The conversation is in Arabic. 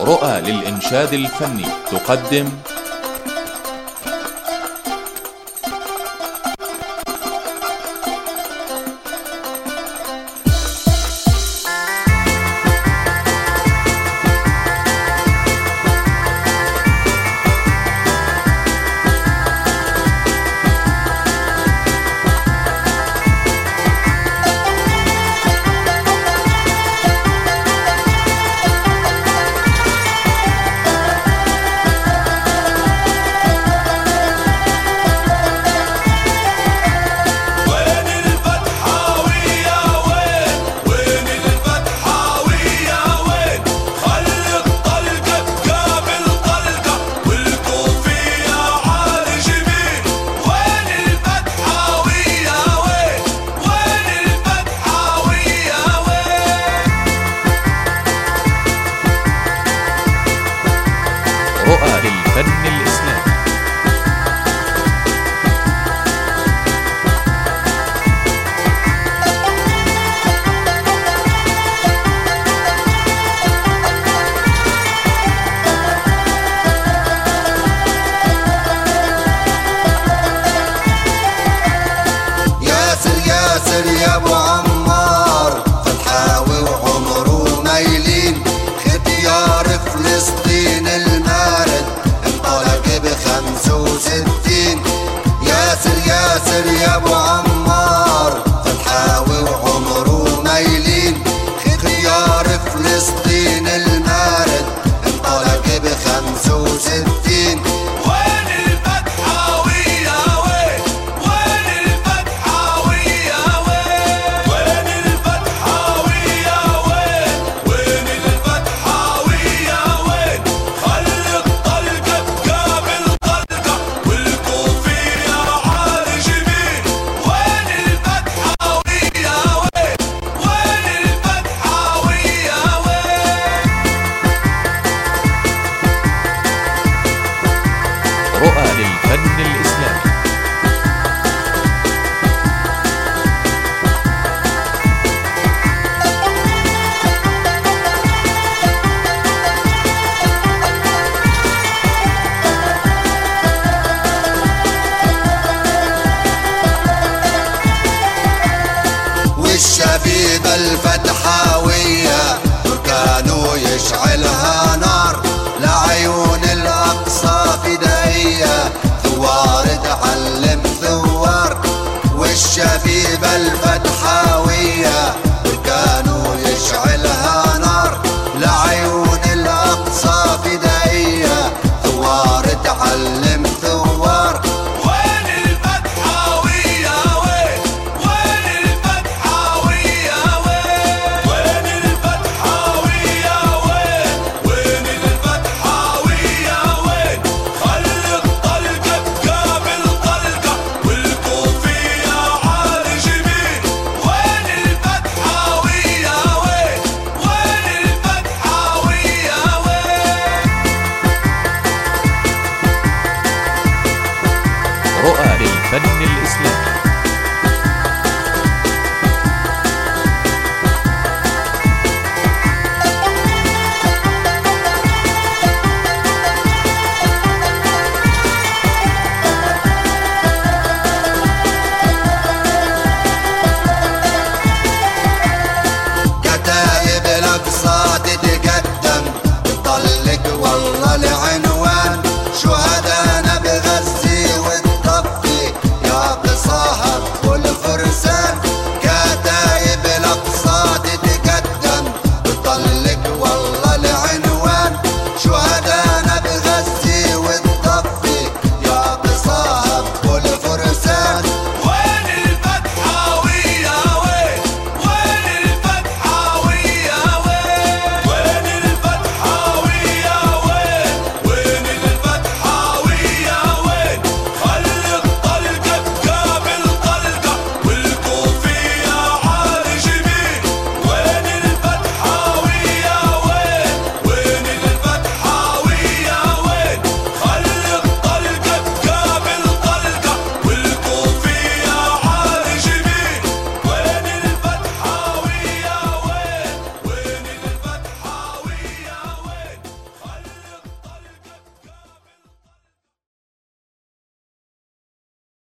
رؤى للإنشاد الفني. تقدم Seria تضل فتحاوية يشعلها نار.